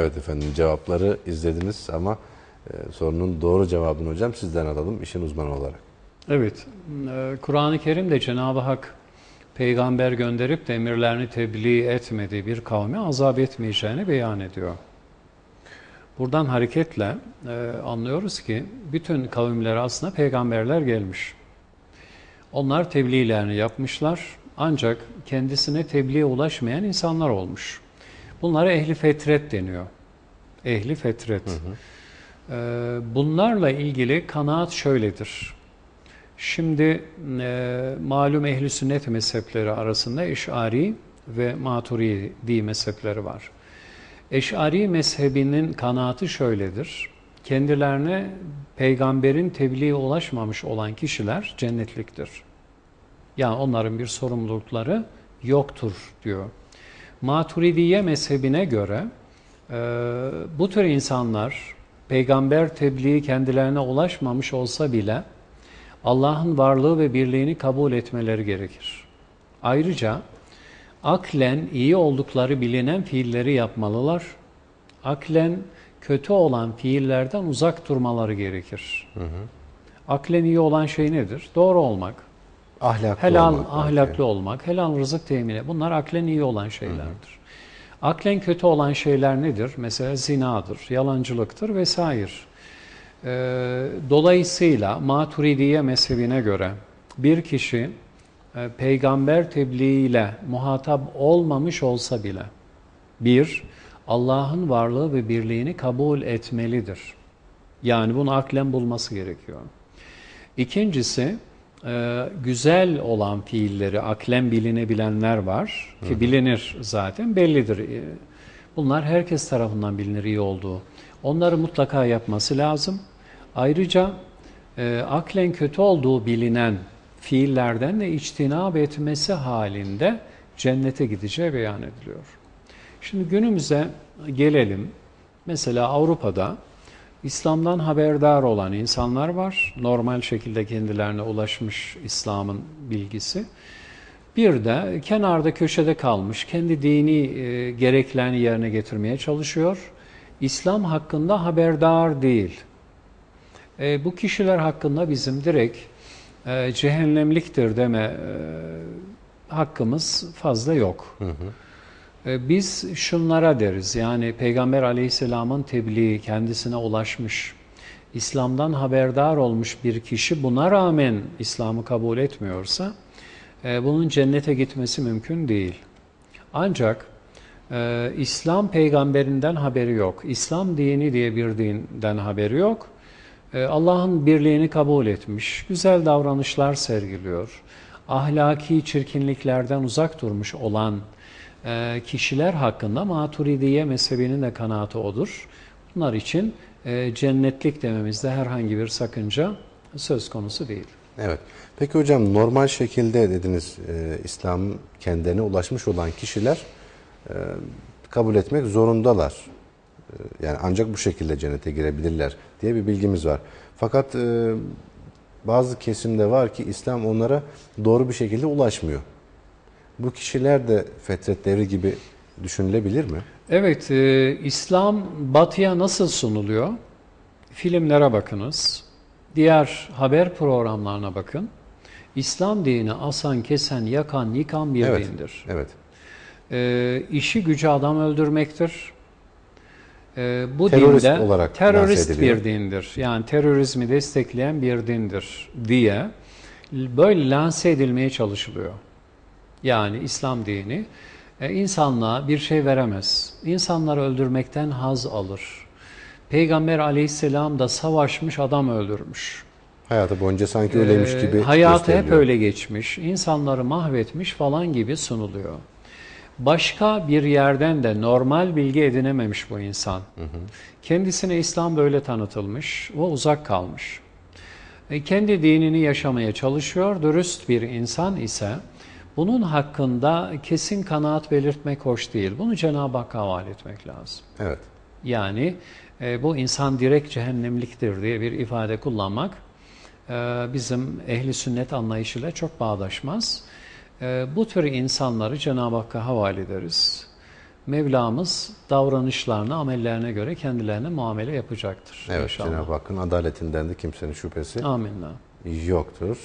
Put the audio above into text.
Evet efendim cevapları izlediniz ama e, sorunun doğru cevabını hocam sizden alalım işin uzmanı olarak. Evet, e, Kur'an-ı Kerim'de Cenab-ı Hak peygamber gönderip de emirlerini tebliğ etmediği bir kavmi azap etmeyeceğini beyan ediyor. Buradan hareketle e, anlıyoruz ki bütün kavimlere aslında peygamberler gelmiş. Onlar tebliğlerini yapmışlar ancak kendisine tebliğe ulaşmayan insanlar olmuş. Bunlara ehli fetret deniyor. Ehli fetret. Hı hı. Ee, bunlarla ilgili kanaat şöyledir. Şimdi e, malum ehli sünnet mezhepleri arasında Eş'ari ve Maturidi mezhepleri var. Eş'ari mezhebinin kanaatı şöyledir. Kendilerine peygamberin tebliğe ulaşmamış olan kişiler cennetliktir. Yani onların bir sorumlulukları yoktur diyor. Maturidiye mezhebine göre e, bu tür insanlar peygamber tebliği kendilerine ulaşmamış olsa bile Allah'ın varlığı ve birliğini kabul etmeleri gerekir. Ayrıca aklen iyi oldukları bilinen fiilleri yapmalılar. Aklen kötü olan fiillerden uzak durmaları gerekir. Hı hı. Aklen iyi olan şey nedir? Doğru olmak, Ahlaklı helal, olmak. ahlaklı belki. olmak, helal rızık temini. Bunlar aklen iyi olan şeylerdir. Hı hı. Aklen kötü olan şeyler nedir? Mesela zinadır, yalancılıktır vesaire. Ee, dolayısıyla Maturidiye mezhebine göre bir kişi e, peygamber tebliğiyle muhatap olmamış olsa bile bir, Allah'ın varlığı ve birliğini kabul etmelidir. Yani bunu aklen bulması gerekiyor. İkincisi, e, güzel olan fiilleri aklen bilinebilenler var ki bilinir zaten bellidir. Bunlar herkes tarafından bilinir iyi olduğu. Onları mutlaka yapması lazım. Ayrıca e, aklen kötü olduğu bilinen fiillerden de içtinab etmesi halinde cennete gideceği beyan ediliyor. Şimdi günümüze gelelim. Mesela Avrupa'da İslam'dan haberdar olan insanlar var. Normal şekilde kendilerine ulaşmış İslam'ın bilgisi. Bir de kenarda köşede kalmış, kendi dini e, gereklerini yerine getirmeye çalışıyor. İslam hakkında haberdar değil. E, bu kişiler hakkında bizim direkt e, cehennemliktir deme e, hakkımız fazla yok. Hı hı. E, biz şunlara deriz yani Peygamber aleyhisselamın tebliği kendisine ulaşmış, İslam'dan haberdar olmuş bir kişi buna rağmen İslam'ı kabul etmiyorsa bunun cennete gitmesi mümkün değil. Ancak e, İslam peygamberinden haberi yok, İslam dini diye bir dinden haberi yok. Allah'ın birliğini kabul etmiş, güzel davranışlar sergiliyor, ahlaki çirkinliklerden uzak durmuş olan e, kişiler hakkında Maturidiye mezhebinin de kanaatı odur. Bunlar için e, cennetlik dememizde herhangi bir sakınca söz konusu değil. Evet. Peki hocam normal şekilde dediniz e, İslam kendine ulaşmış olan kişiler e, kabul etmek zorundalar. E, yani ancak bu şekilde cennete girebilirler diye bir bilgimiz var. Fakat e, bazı kesimde var ki İslam onlara doğru bir şekilde ulaşmıyor. Bu kişiler de fetret devri gibi düşünülebilir mi? Evet, e, İslam batıya nasıl sunuluyor? Filmlere bakınız, diğer haber programlarına bakın. İslam dini asan, kesen, yakan, yıkan bir evet, dindir. Evet. E, işi gücü adam öldürmektir. E, bu terörist dinde olarak terörist bir dindir. Yani terörizmi destekleyen bir dindir diye böyle lanse edilmeye çalışılıyor. Yani İslam dini e, insanlığa bir şey veremez. İnsanları öldürmekten haz alır. Peygamber aleyhisselam da savaşmış adam öldürmüş. Hayatı boyunca sanki öyleymiş gibi ee, Hayatı hep öyle geçmiş. İnsanları mahvetmiş falan gibi sunuluyor. Başka bir yerden de normal bilgi edinememiş bu insan. Hı hı. Kendisine İslam böyle tanıtılmış. O uzak kalmış. E, kendi dinini yaşamaya çalışıyor. Dürüst bir insan ise Bunun hakkında kesin kanaat belirtmek hoş değil. Bunu Cenab-ı Hakk'a havale etmek lazım. Evet. Yani e, bu insan direkt cehennemliktir diye bir ifade kullanmak e, bizim ehli sünnet anlayışıyla çok bağdaşmaz. E, bu tür insanları Cenab-ı Hakk'a havale ederiz. Mevlamız davranışlarına, amellerine göre kendilerine muamele yapacaktır. Evet. Cenab-ı Hakk'ın adaletinden de kimsenin şüphesi Amenna. yoktur.